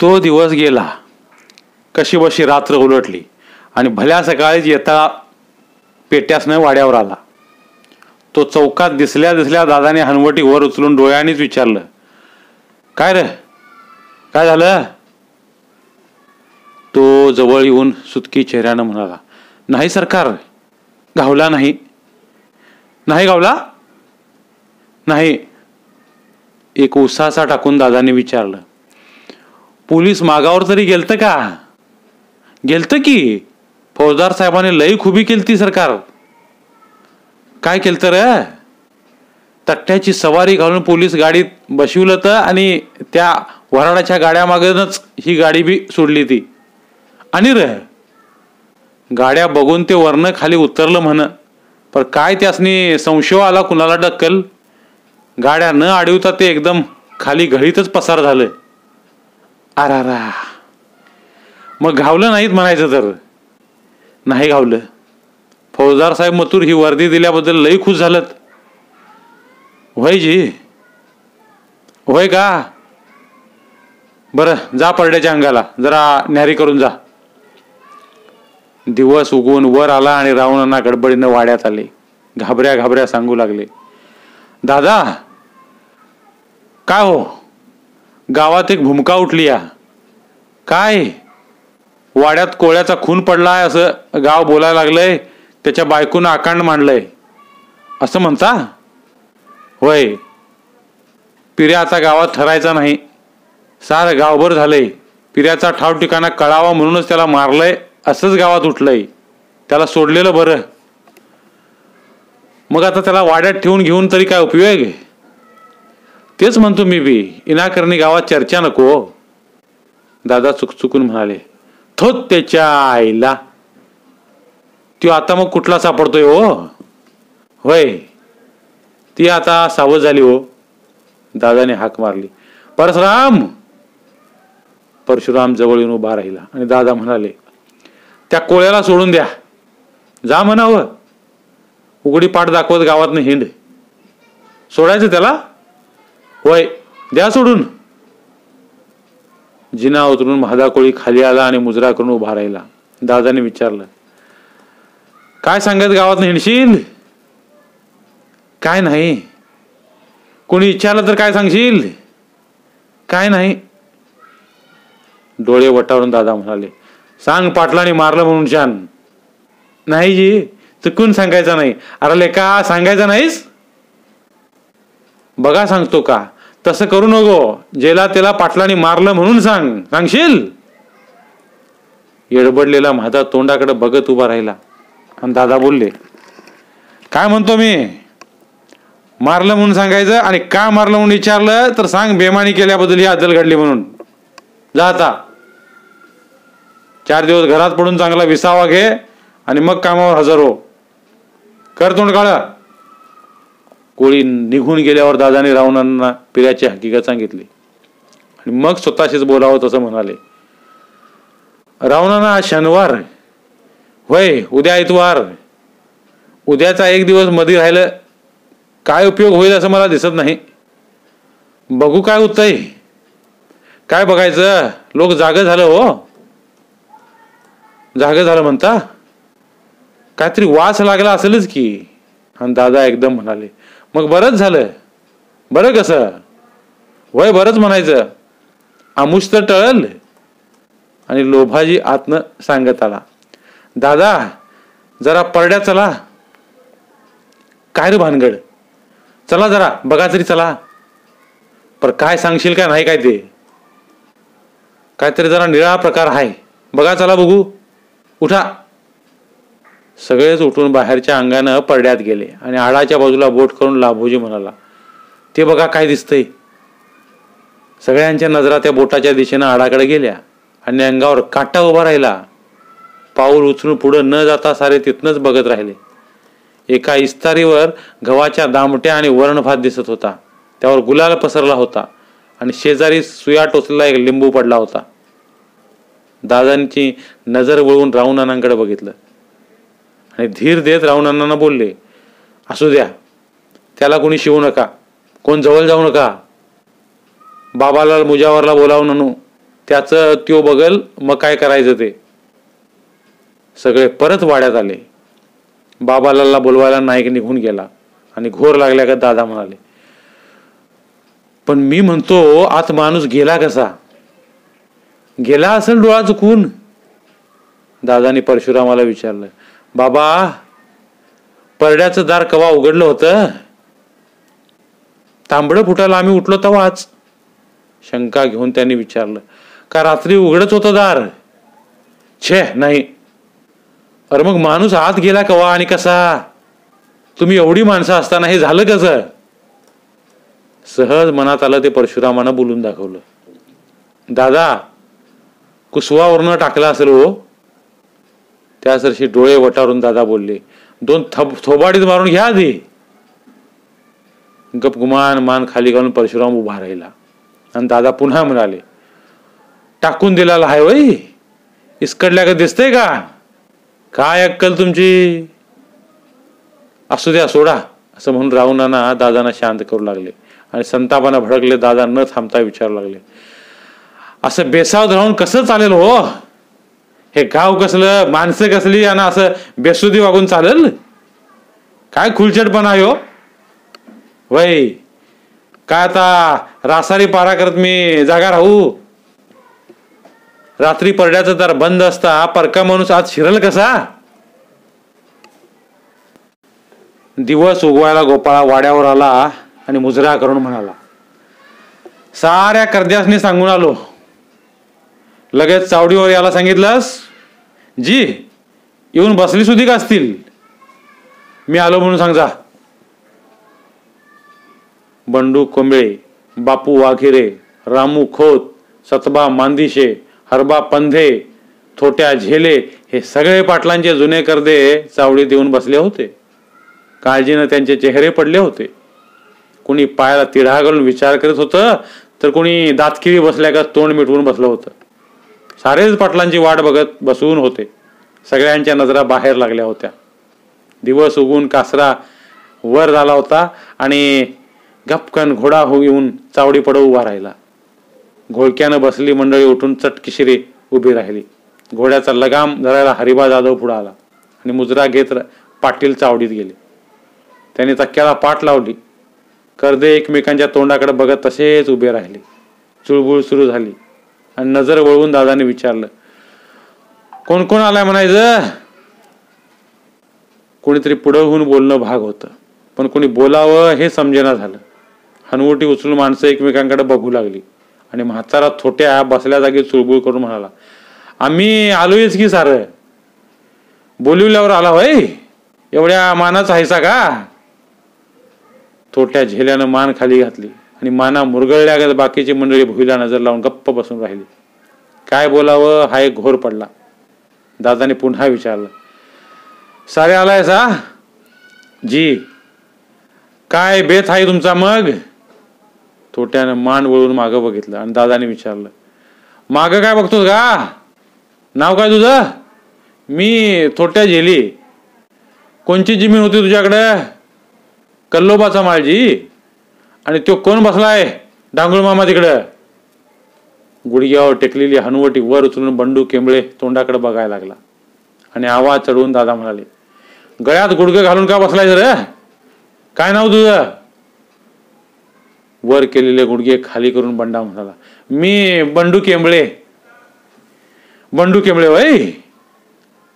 तो दिवस गेला. कशी बशी रात्र उलटली. आणि भल्या सकाळीच येता पेट्यासनं वाड्यावर आला. तो चौकात दिसल्या दिसल्या दादाने हनवटी वर उचलून डोळ्यानेच विचारलं काय रे? काय झालं? तो जवळ येऊन सुतकी चेहऱ्यानं म्हणाला नाही सरकार गावला नाही. नाही गावला? नाही. एक उसासा टाकून दादाने विचारलं पोलीस मागावर तरी गेलत का? गेलत की? फौजदार साहेबाने लई खुबी केलती सरकार. काय केलं तर तट्ट्याची सवारी घालून पोलीस गाडीत बसवलं तर आणि त्या वराडाच्या गाड्यामागूनच ही गाडी बी सोडली ती. आणि र? गाड्या बघून ते वरनं खाली उतरलं म्हण. पण काय त्यासनी संशय आला कुणाला डक्कल? गाड्या न अडवता ते एकदम खाली घडीतच पसार झालं. आरारा. मग घावलं नाहीत म्हणायचं तर? नाही घावलं. फौजदार साहेब मतूर ही वर्दी दिल्याबद्दल लई खुश झालत. होय जी. होय का? बरं जा परड्याच्या अंगाला. जरा न्यारी करून जा. दिवस उगवून वर आला आणि रावणांना गडबडीनं वाड्यात आले. घाबऱ्या घाबऱ्या सांगू लागले. दादा! काय हो? गावात एक भूमिका उठली या. काय? वाड्यात कोळ्याचा खून पडलाय असं गाव बोलायला लागलंय त्याच्या बायकून आकांड मांडलंय. असं म्हणता? होय. पिऱ्या आता गावात ठरायचा नाही. सार गावभर झालंय. पिऱ्याचा ठाव ठिकाणा कळावा म्हणूनच त्याला मारलंय असंच गावात उठलंय. त्याला सोडलेलं बरं. मग आता त्याला वाड्यात ठेवून घेऊन तरी काय उपयोग? आहे तेच म्हणतो मी बी इनाकरणी गावात चर्चा नको हो. दादा चुकचुकून म्हणाले थोत त्याच्या आईला. तो आता मग कुठला सापडतोय हो? होय. ती आता सावध झाली हो. दादाने हाक मारली परशुराम. परशुराम जवळ येऊन उभा राहिला आणि दादा म्हणाले त्या कोळ्याला सोडून द्या. जा म्हणावं. उघडी पाठ दाखवत गावातनं हिंड. सोडायचं त्याला? होय द्या सोडून. जिना उतरून महादा कोळी खाली आला आणि मुजरा करून उभा राहिला. दादाने विचारलं काय सांगत गावात हिंडशील काय नाही. कोणी विचारलं तर काय सांगशील? काय नाही. डोळे वटावरून दादा म्हणाले सांग पाटलाने मारलं म्हणून छान नाही जी चुकून सांगायचं नाही. अरे लेका सांगायचं नाहीस? बघा सांगतो का? तसं करू नको. जेला त्याला पाटलाने मारलं म्हणून सांग. सांगशील? येडबडलेला माझा तोंडाकडे बघत उभा राहिला. आणि दादा बोलले काय म्हणतो मी? मारलं म्हणून सांगायचं आणि का मारलं म्हणून विचारलं? तर सांग बेमानी केल्याबद्दल ही अदल घडली म्हणून. जा आता. चार दिवस घरात पडून चांगला विसावा घे आणि मग कामावर हजर हो. कर तोंड काळा. कोळी निघून गेल्यावर दादाने रावणांना पिऱ्याची हकीकत सांगितली. आणि मग स्वतःशीच बोलावं तसं म्हणाले. रावणांना आज शनिवार होय उद्या इतवार उद्याचा एक दिवसमध्ये राहिलं काय उपयोग होईल असं मला दिसत नाही. बघू काय होतंय काय बघायचं? लोक जाग झालं हो. जाग झालं म्हणता? काहीतरी वास लागला असेलच की. आणि दादा एकदम म्हणाले मग बरंच झालं. बरं कसं? वय बरंच म्हणायचं. आमुष तर टळल. आणि लोभाजी आतनं सांगत आला दादा जरा परड्या चला. काय रे भानगड? चला जरा बघा तरी चला. पर काय सांगशील काय नाही काय ते? काहीतरी जरा निळा प्रकार आहे. बघा चला बघू. उठा. सगळेच उठून बाहेरच्या अंगानं परड्यात गेले आणि आडाच्या बाजूला बोट करून लाभोजी म्हणाला ते बघा काय दिसतंय. सगळ्यांच्या नजरा त्या बोटाच्या दिशेनं आडाकडे गेल्या आणि अंगावर काटा उभा राहिला. पाऊल उचलून पुढं न जाता सारे तिथनंच बघत राहिले. एका इस्तारीवर गव्हाच्या दामट्या आणि वरणभात दिसत होता. त्यावर गुलाल पसरला होता आणि शेजारी सुया टोचलेला एक लिंबू पडला होता. दादांची नजर वळवून रावणांकडे बघितलं. आणि धीर देत रावणांना बोलले. असू द्या. त्याला कोणी शिवू नका. कोण जवळ जाऊ नका. बाबाला मुजावरला बोलावून आणू त्याचं त्यो बगल मग काय करायचं ते? सगळे परत वाड्यात आले. बाबालाला बोलवायला नाईक निघून गेला. आणि घोर लागल्या का दादा म्हणाले पण मी म्हणतो आत माणूस गेला कसा? गेला असेल डोळा चुकून. दादानी परशुरामाला विचारलं बाबा परड्याचं दार कवा उघडलं होतं? तांबडं फुटायला आम्ही उठलो तवाच शंका घेऊन त्यांनी विचारलं का रात्री उघडच होतं दार? छे नाही. अरे मग माणूस आत गेला कवा आणि कसा? तुम्ही एवढी माणसं असताना हे झालं कसं? सहज मनात आलं ते परशुरामानं बोलून दाखवलं. दादा कुसवावरनं टाकला असेल हो. त्यासरशी डोळे वटारून दादा बोलले दोन थब थोबाडीत मारून घ्या आधी. गपगुमान मान खाली घालून परशुराम उभा राहिला. आणि दादा पुन्हा म्हणाले टाकून दिलेला हाय वय इसकडल्या का दिसतंय का? काय अक्कल तुमची? असू द्या सोडा असं म्हणून राहुनाना दादांना शांत करू लागले. आणि संतापानं भडकले दादा न थांबता विचारू लागले. असं बेसावत राहून कसं चालेल हो? हे गाव कसलं माणसं कसली आणि असं बेसुदी वागून चालेल? काय खुलचटपणा हो? वय काय आता रासारी पारा करत मी जागा राहू? रात्री परड्याचं दार बंद असता परका माणूस आज शिरल कसा? दिवस उगवायला गोपाळा वाड्यावर आला आणि मुजरा करून म्हणाला साऱ्या कर्द्यासनी सांगून आलो. लगेच चावडीवर याला सांगितलंस? जी येऊन बसली सुधी का असतील? मी आलो म्हणून सांगा बंडू कोंबळे बापू वाघिरे रामू खोत सतबा मांदिशे हरबा पंधे थोट्या झेले हे सगळे पाटलांचे जुने करदे चावडीत येऊन बसले होते. काळजीनं त्यांचे चेहरे पडले होते. कुणी पायाला तिढा घालून विचार करत होतं तर कुणी दातकिरी बसल्या का तोंड मिटवून बसलं होतं. सारेच पाटलांची वाट बघत बसवून होते. सगळ्यांच्या नजरा बाहेर लागल्या होत्या. दिवस उगून कासरा वर झाला होता आणि गपकन घोडा हो येऊन चावडी पडव उभा राहिला. घोळक्यानं बसली मंडळी उठून चटकिशिरी उभी राहिली. घोड्याचा लगाम धरायला हरिबा जाधव पुढे आला आणि मुजरा घेत पाटील चावडीत गेले. त्याने तक्क्याला पाठ लावली. कर्दे एकमेकांच्या तोंडाकडे बघत तसेच उभे राहिले. चुळबुळ सुरू झाली. आणि नजर वळवून दादाने विचारलं कोण कोण आलाय म्हणायचं कोणीतरी पुढं होऊन बोलणं भाग होतं पण कोणी बोलावं हे समजेना झालं. हनवटी उचलून माणसं एकमेकांकडे बघू लागली आणि म्हातारा थोट्या बसल्या जागी चुळबुळ करून म्हणाला आम्ही आलोयच की सार? बोलिवल्यावर आला होय? एवढ्या मानाच आहेसा का? थोट्या झेल्यानं मान खाली घातली. आणि माना मुरगळल्या बाकीची मंडळी भुईला नजर लावून गप्प बसून राहिली. काय बोलावं हा एक घोर पडला. दादाने पुन्हा विचारलं सारे आलाय सा जी. काय बेत आहे तुमचा मग? थोट्यानं मान वळून मागं बघितलं आणि दादाने विचारलं मागं काय बघतोस का नाव काय तुझं? मी थोट्या झेली. कोणची जमीन होती तुझ्याकडं? कल्लोबाचा माळजी आणि तो कोण बसलाय? डांगुळ मामा तिकडं. गुडघ्यावर टेकलेली हनुवटी वर उचलून बंडू केंबळे तोंडाकडे बघायला लागला. आणि आवाज चढवून दादा म्हणाले गळ्यात गुडघे घालून का बसलाय रे? काय नाव तुझं? वर केलेले गुडघे खाली करून बंडा म्हणाला मी बंडू केंबळे. बंडू केंबळे वय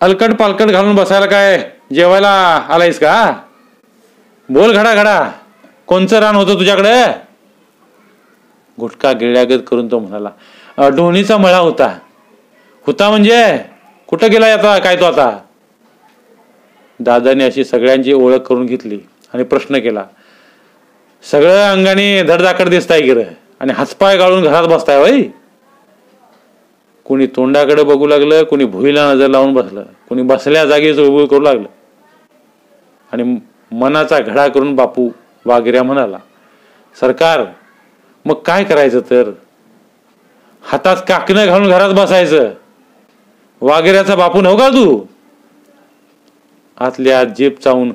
अलकट पालकट घालून बसायला काय? जेवायला आलायस का? बोल घडा घडा. कोणचं रान होतं तुझ्याकडे? गुटखा गिळ्यागत करून तो म्हणाला डोणीचा मळा होता. होता म्हणजे? कुठं गेला आता काय तो आता? दादाने अशी सगळ्यांची ओळख करून घेतली आणि प्रश्न केला सगळं अंगाने धडधाकड दिसताय गिर आणि हातपाय गाळून घरात बसताय वय कोणी तोंडाकडे बघू लागलं कोणी भुईला नजर लावून बसलं कोणी बसल्या जागी चुळबुळ करू लागलं आणि मनाचा घडा करून बापू वागिऱ्या म्हणाला सरकार मग काय करायचं तर? हातात काकणं घालून घरात बसायचं. वागिऱ्याचा बापू नव का तू? आतल्या जीप चावून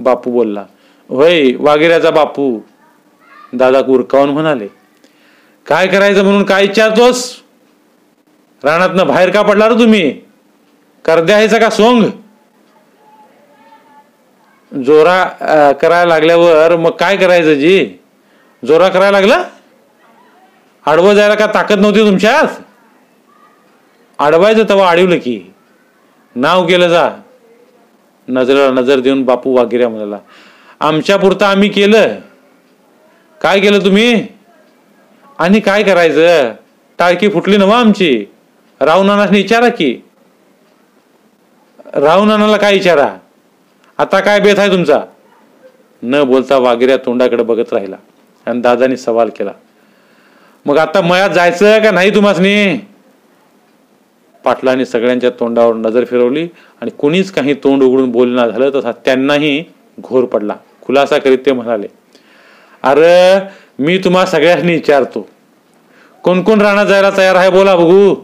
बापू बोलला होय वागिऱ्याचा बापू. दादा कुरकावून म्हणाले काय करायचं म्हणून काय विचारतोस? रानातनं बाहेर का पडला रे तुम्ही? करद्या का सोंग? जोरा करायला लागल्यावर मग काय करायचं जी? जोरा करायला लागला? आडवं जायला का ताकद नव्हती तुमच्यात? अडवायचं तेव्हा अडवलं की. नाव केलं जा. नजरेला नजर देऊन बापू वागिऱ्या म्हणाला आमच्या पुरतं आम्ही केलं. काय केलं तुम्ही? आणि काय करायचं? टाळकी फुटली नवा आमची. राहू विचारा की. राहू नानाला काय विचारा? आता काय बेत आहे तुमचा? न बोलता वागिऱ्या तोंडाकडे बघत राहिला आणि दादानी सवाल केला. मग आता मयात जायचं का नाही तुम्हासनी? पाटलांनी सगळ्यांच्या तोंडावर नजर फिरवली आणि कुणीच काही तोंड उघडून बोलणं झालं तसा त्यांनाही घोर पडला. खुलासा करीत ते म्हणाले अरे मी तुम्हा सगळ्यांनी विचारतो. कोण कोण राणा जायला तयार आहे बोला बघू.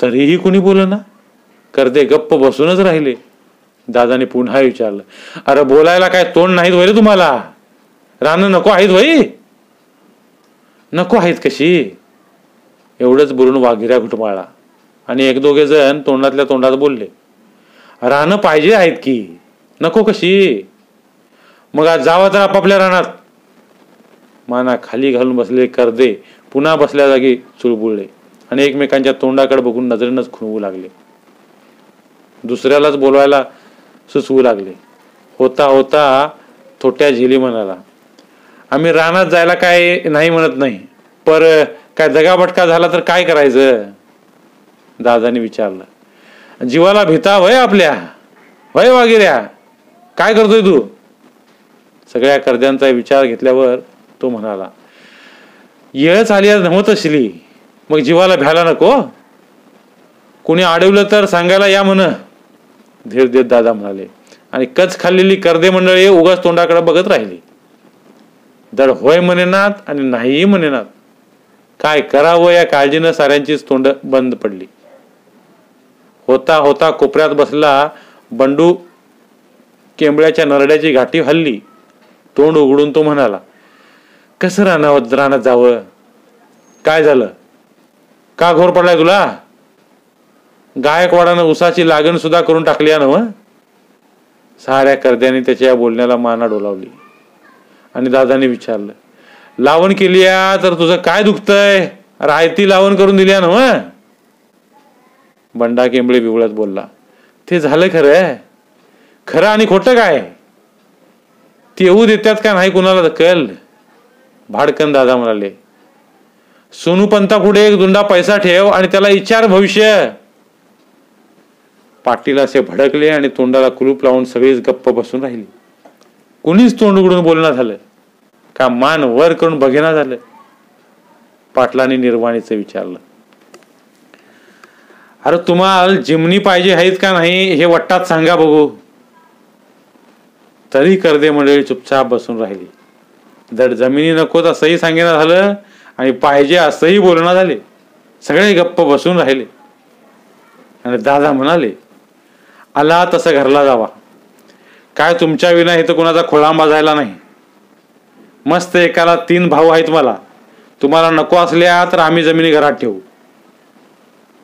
तरीही कुणी बोल ना करते गप्प बसूनच राहिले. दादाने पुन्हा विचारलं अरे बोलायला काय तोंड नाहीत वय रे तुम्हाला? रानं नको आहेत वय नको आहेत कशी? एवढंच बोलून वाघिऱ्या घुटमाळा. आणि एक दोघे जण तोंडातल्या तोंडात बोलले रानं पाहिजे आहेत की? नको कशी? मग आज जावा तर आपापल्या रानात. माना खाली घालून बसले करदे पुन्हा बसल्या जागी चुळबुळले आणि एकमेकांच्या तोंडाकडे बघून नजरेनंच खुणवू लागले. दुसऱ्यालाच बोलवायला सुचवू लागले. होता होता थोट्या झिली म्हणाला. आम्ही रानात जायला काय नाही म्हणत नाही पर काय दगाबटका झाला तर काय करायचं? दादाने विचारलं. जीवाला भीता वय आपल्या? वय वागिऱ्या? काय करतोय तू? सगळ्या कर्द्यांचा विचार घेतल्यावर तो म्हणाला येळच आली आज नव्हत असली मग जीवाला भ्यायला नको? कुणी अडवलं तर सांगायला या म्हण. धीर देत दादा म्हणाले आणि कच खाल्लेली कर्दे मंडळी उगाच तोंडाकडे बघत राहिली. दड होय म्हणेनात आणि नाहीही म्हणेनात काय करावं या काळजीनं साऱ्यांचीच तोंड बंद पडली. होता होता कोपऱ्यात बसला बंडू केंबळ्याच्या नरड्याची घाटी हल्ली. तोंड उघडून तो म्हणाला कसं रानावत रानात जावं? काय झालं? का घोर पडलाय तुला? गायकवाडानं उसाची लागण सुद्धा करून टाकली आहे ना हो? साऱ्या कर्द्याने त्याच्या या बोलण्याला माना डोलावली. आणि दादाने विचारलं लावण केली या तर तुझं काय दुखतंय? रायती लावण करून दिली ना हो? बंडा केंबळे बिवळ्यात बोलला ते झालं खरं. खरं आणि खोटं काय? ते येऊ देतात का नाही कुणाला दखल? भाडकन दादा म्हणाले सोनू पंता पुढे एक दुंडा पैसा ठेव आणि त्याला विचार भविष्य. पाटील असे भडकले आणि तोंडाला कुलूप लावून सगळीच गप्प बसून राहिली. कुणीच तोंड उघडून बोलणं झालं. का मान वर करून बघेना झालं? पाटलांनी निर्वाणीचं विचारलं. अरे तुम्हाला जिमनी पाहिजे आहेत का नाही हे वट्टात सांगा बघू. तरी कर्दे मंडळी चुपचाप बसून राहिली. दड जमिनी नकोत असंही सांगेना झालं आणि पाहिजे असंही बोलणं झाले. सगळे गप्प बसून राहिले. आणि दादा म्हणाले आला तसं घरला जावा. काय तुमच्या विना इथं कुणाचा खोळांबा जायला नाही. मस्त एकाला तीन भाऊ आहेत मला. तुम्हाला नको असल्या तर आम्ही जमिनी घरात ठेवू.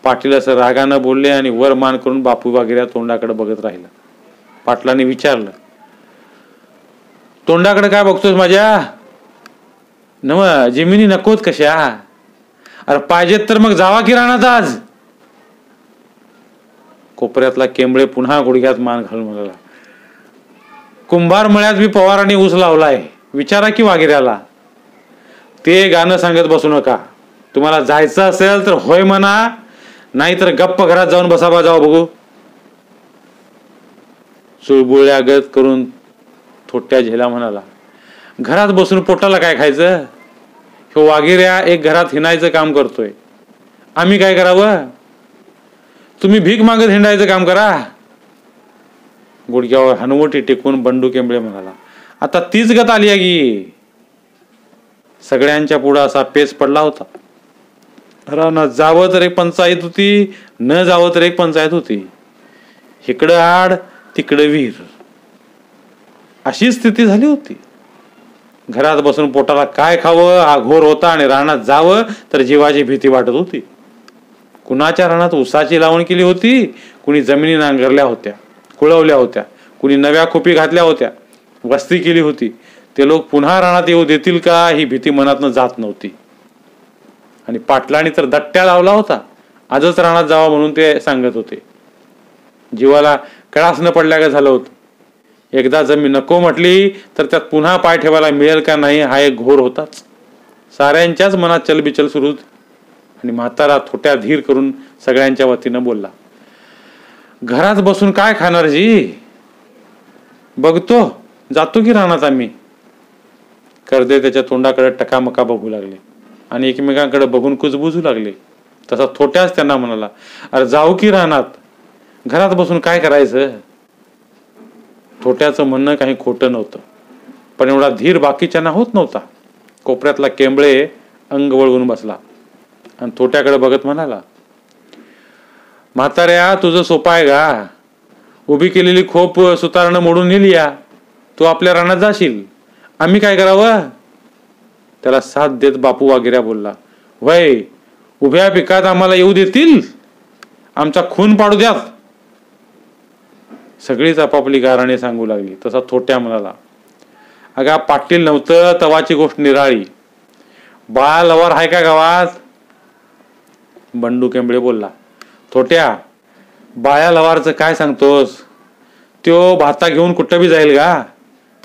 पाटील असं रागानं बोलले आणि वर मान करून बापू वगैरे तोंडाकडे बघत राहिला. पाटलांनी विचारलं तोंडाकडे काय बघतोस माझ्या? नव जमिनी नकोत कशा? अरे पाहिजेत तर मग जावा की राहणार आज. कोपऱ्यातला केंबळे पुन्हा गुडघ्यात मान घालून म्हणाला कुंभार मळ्यात मी पवारांनी ऊस लावलाय विचारा की वागिऱ्याला. ते गाणं सांगत बसू नका. तुम्हाला जायचं असेल तर होय म्हणा नाहीतर गप्प घरात जाऊन बसावा जाऊ बघू. चुळबुळ्यागत करून थोट्या झेला म्हणाला घरात बसून पोटाला काय खायचं? ह्यो वागिऱ्या एक घरात हिनायचं काम करतोय. आम्ही काय करावं? तुम्ही भीक मागत हिंडायचं काम करा. गुडघ्यावर हनुवटी टेकून बंडू केंबळे म्हणाला आता तीच गत आली आहे की? सगळ्यांच्या पुढं असा पेच पडला होता. रानात जावं तर एक पंचायत होती न जावं तर एक पंचायत होती. इकडं आड तिकडं विहीर. अशी स्थिती झाली होती. घरात बसून पोटाला काय खावं हा घोर होता आणि रानात जावं तर जीवाची भीती वाटत होती. कुणाच्या रानात उसाची लावण केली होती? कुणी जमिनी नांगरल्या होत्या कुळवल्या होत्या कुणी नव्या खोपी घातल्या होत्या वस्ती केली होती. ते लोक पुन्हा रानात येऊ देतील का? ही भीती मनातनं जात नव्हती. आणि पाटलांनी तर दट्ट्या लावला होता. आजच रानात जावा म्हणून ते सांगत होते. जीवाला कळास न पडल्या का झालं होतं. एकदा जर मी नको म्हटली तर त्यात पुन्हा पाय ठेवायला मिळेल का नाही हा एक घोर होताच. साऱ्यांच्याच मनात चलबिचल सुरू होती आणि म्हातारा थोट्या धीर करून सगळ्यांच्या वतीनं बोलला घरात बसून काय खाणार जी? बघतो जातो की रानात आम्ही. कर्दे त्याच्या तोंडाकडे टकामका बघू लागले आणि एकमेकांकडे बघून कुजबुजू लागले. तसा थोट्याच त्यांना म्हणाला अरे जाऊ की रानात घरात बसून काय करायचं? थोट्याचं म्हणणं काही खोटं नव्हतं पण एवढा धीर बाकीच्यांना होत नव्हता. कोपऱ्यातला केंबळे अंग वळवून बसला. आणि थोट्याकडे बघत म्हणाला म्हाताऱ्या तुझं सोपं आहे का? उभी केलेली खोप सुतारणं मोडून नेली या. तू आपल्या रानात जाशील. आम्ही काय करावं? त्याला साथ देत बापू वागिऱ्या बोलला वय उभ्या पिकात आम्हाला येऊ देतील? आमचा खून पाडू द्यात. सगळीच आपापली गाराणे सांगू लागली. तसा थोट्या म्हणाला अगा पाटील नव्हतं तवाची गोष्ट निराळी. बाळा लवार आहे का गावात? बंडू केंबळे बोलला थोट्या बाया लवारचं काय सांगतोस? त्यो भाता घेऊन कुठं बी जाईल का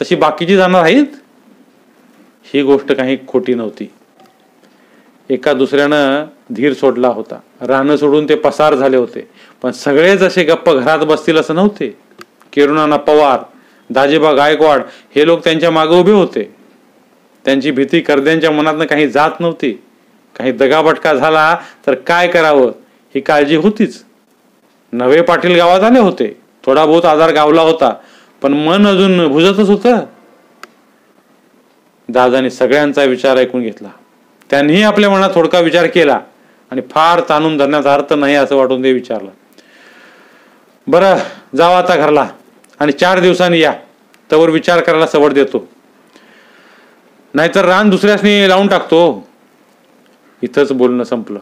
तशी बाकीची जाणार आहेत? ही गोष्ट काही खोटी नव्हती. एका दुसऱ्यानं धीर सोडला होता. रानं सोडून ते पसार झाले होते. पण सगळेच असे गप्प घरात बसतील असं नव्हते. किरुणाना पवार दाजीबा गायकवाड हे लोक त्यांच्या मागे उभे होते. त्यांची भीती करद्यांच्या मनातनं काही जात नव्हती. काही दगाबटका झाला तर काय करावं? ही काळजी होतीच. नवे पाटील गावात आले होते. थोडा बहुत आजार गावला होता. पण मन अजून भुजतच होतं. दादाने सगळ्यांचा विचार ऐकून घेतला. त्यांनीही आपल्या मनात थोडका विचार केला आणि फार ताणून धरण्याचा अर्थ नाही असं वाटून ते विचारलं. बरं जावा आता घरला आणि चार दिवसांनी या. तवर विचार करायला सवड देतो. नाहीतर रान दुसऱ्यासनी लावून टाकतो. इथंच बोलणं संपलं.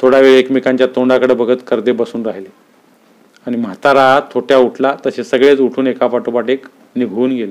थोडा वेळ एकमेकांच्या तोंडाकडे बघत करदे बसून राहिले. आणि म्हातारा थोट्या उठला तसे सगळेच उठून एकापाठोपाठ एक निघून गेले.